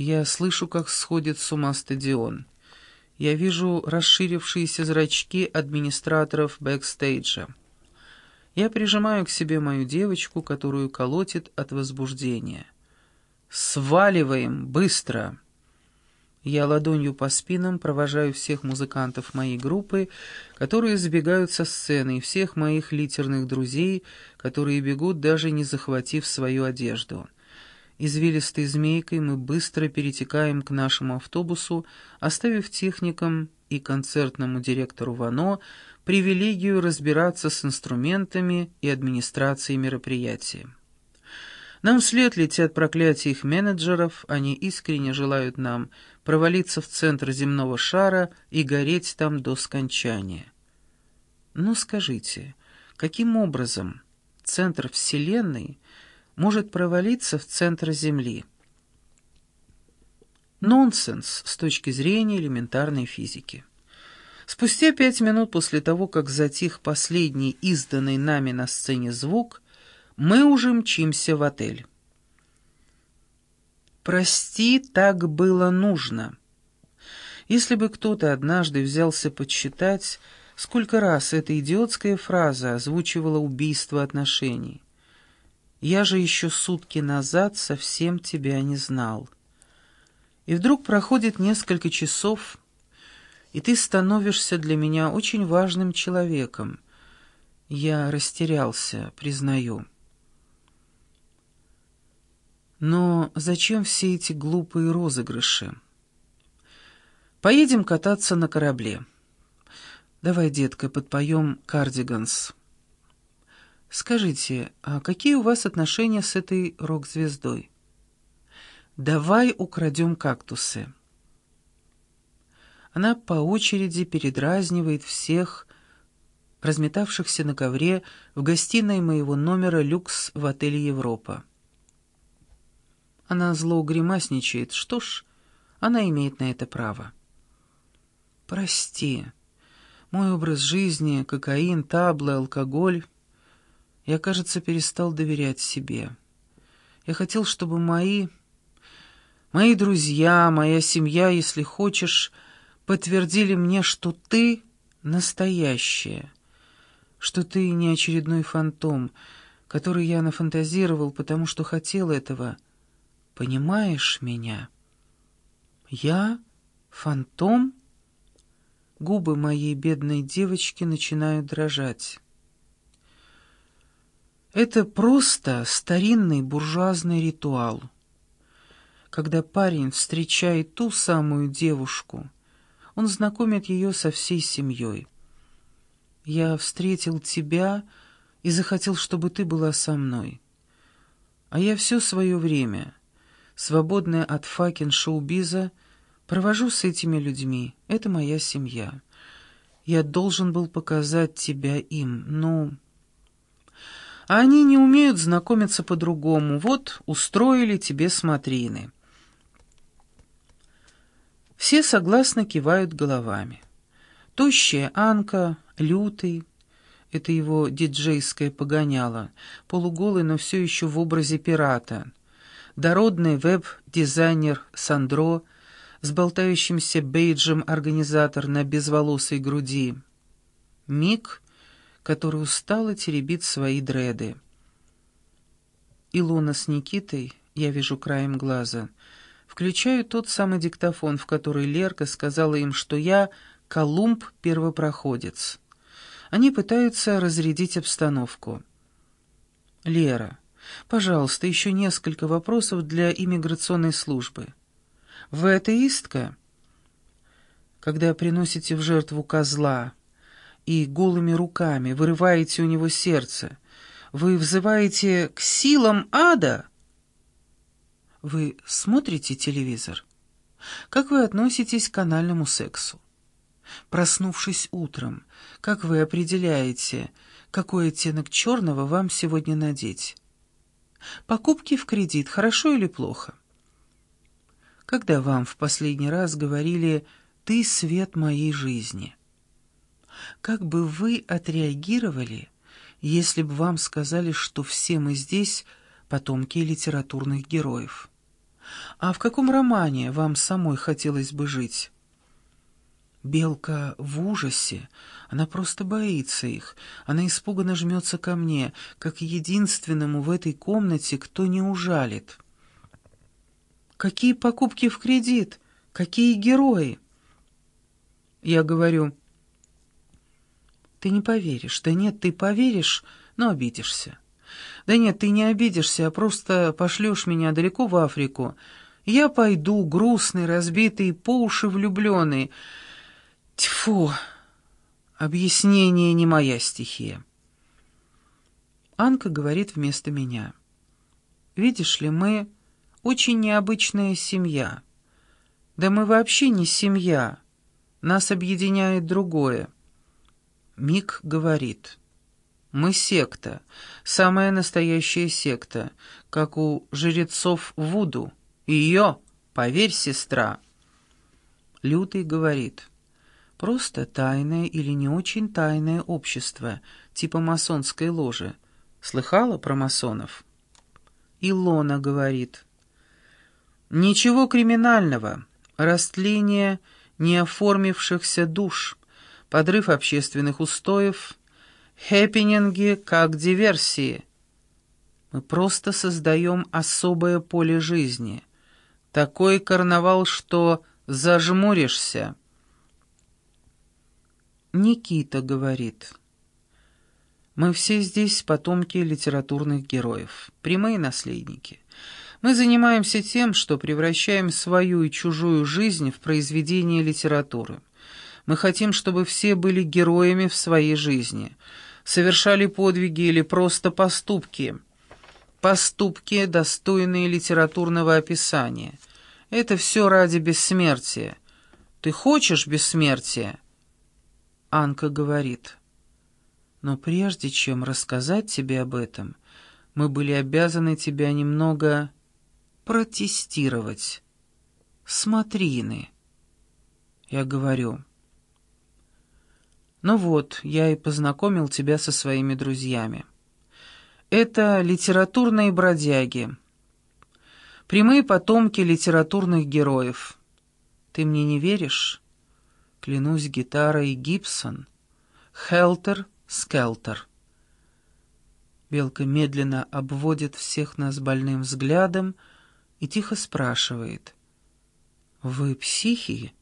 Я слышу, как сходит с ума стадион. Я вижу расширившиеся зрачки администраторов бэкстейджа. Я прижимаю к себе мою девочку, которую колотит от возбуждения. «Сваливаем! Быстро!» Я ладонью по спинам провожаю всех музыкантов моей группы, которые забегают со сцены, и всех моих литерных друзей, которые бегут, даже не захватив свою одежду. Извилистой змейкой мы быстро перетекаем к нашему автобусу, оставив техникам и концертному директору Вано привилегию разбираться с инструментами и администрацией мероприятия. Нам вслед летят проклятия их менеджеров, они искренне желают нам провалиться в центр земного шара и гореть там до скончания. Ну скажите, каким образом центр Вселенной может провалиться в центр Земли? Нонсенс с точки зрения элементарной физики. Спустя пять минут после того, как затих последний изданный нами на сцене звук, мы уже мчимся в отель. «Прости, так было нужно». Если бы кто-то однажды взялся подсчитать, сколько раз эта идиотская фраза озвучивала убийство отношений. «Я же еще сутки назад совсем тебя не знал». И вдруг проходит несколько часов, и ты становишься для меня очень важным человеком. Я растерялся, признаю. Но зачем все эти глупые розыгрыши? Поедем кататься на корабле. Давай, детка, подпоем «Кардиганс». Скажите, а какие у вас отношения с этой рок-звездой? Давай украдем кактусы. Она по очереди передразнивает всех, разметавшихся на ковре в гостиной моего номера «Люкс» в отеле «Европа». Она зло гримасничает. Что ж, она имеет на это право. Прости. Мой образ жизни, кокаин, таблы, алкоголь. Я, кажется, перестал доверять себе. Я хотел, чтобы мои... Мои друзья, моя семья, если хочешь, подтвердили мне, что ты настоящая, что ты не очередной фантом, который я нафантазировал, потому что хотел этого — Понимаешь меня? Я? Фантом? Губы моей бедной девочки начинают дрожать. Это просто старинный буржуазный ритуал. Когда парень встречает ту самую девушку, он знакомит ее со всей семьей. Я встретил тебя и захотел, чтобы ты была со мной. А я все свое время свободная от факин шоу-биза, провожу с этими людьми. Это моя семья. Я должен был показать тебя им, ну... А они не умеют знакомиться по-другому. Вот устроили тебе смотрины. Все согласно кивают головами. Тощая Анка, лютый, это его диджейское погоняло, полуголый, но все еще в образе пирата, дородный веб-дизайнер Сандро с болтающимся бейджем организатор на безволосой груди. Мик, который устало теребит свои дреды. Илона с Никитой, я вижу краем глаза, включаю тот самый диктофон, в который Лерка сказала им, что я Колумб-первопроходец. Они пытаются разрядить обстановку. «Лера, Пожалуйста, еще несколько вопросов для иммиграционной службы. Вы атеистка? Когда приносите в жертву козла и голыми руками вырываете у него сердце, вы взываете к силам ада? Вы смотрите телевизор? Как вы относитесь к анальному сексу? Проснувшись утром, как вы определяете, какой оттенок черного вам сегодня надеть? Покупки в кредит хорошо или плохо? Когда вам в последний раз говорили «ты свет моей жизни»? Как бы вы отреагировали, если бы вам сказали, что все мы здесь потомки литературных героев? А в каком романе вам самой хотелось бы жить? Белка в ужасе. Она просто боится их. Она испуганно жмется ко мне, как единственному в этой комнате, кто не ужалит. Какие покупки в кредит? Какие герои? Я говорю, ты не поверишь. Да нет, ты поверишь, но обидишься. Да нет, ты не обидишься, а просто пошлешь меня далеко в Африку. Я пойду, грустный, разбитый, по уши влюбленный. Тьфу! Объяснение не моя стихия. Анка говорит вместо меня. Видишь ли, мы очень необычная семья. Да мы вообще не семья. Нас объединяет другое. Мик говорит. Мы секта, самая настоящая секта, как у жрецов Вуду. Ее, поверь, сестра. Лютый говорит. Просто тайное или не очень тайное общество, типа масонской ложи. Слыхала про масонов? Илона говорит. Ничего криминального. Растление неоформившихся душ, подрыв общественных устоев, хэппининги как диверсии. Мы просто создаем особое поле жизни. Такой карнавал, что зажмуришься. Никита говорит. Мы все здесь потомки литературных героев, прямые наследники. Мы занимаемся тем, что превращаем свою и чужую жизнь в произведение литературы. Мы хотим, чтобы все были героями в своей жизни, совершали подвиги или просто поступки. Поступки, достойные литературного описания. Это все ради бессмертия. Ты хочешь бессмертия? Анка говорит. Но прежде чем рассказать тебе об этом, мы были обязаны тебя немного протестировать. Смотрины. Я говорю. Ну вот, я и познакомил тебя со своими друзьями. Это литературные бродяги. Прямые потомки литературных героев. Ты мне не веришь? Клянусь гитарой Гибсон. Хелтер, Скелтер. Белка медленно обводит всех нас больным взглядом и тихо спрашивает. «Вы психи?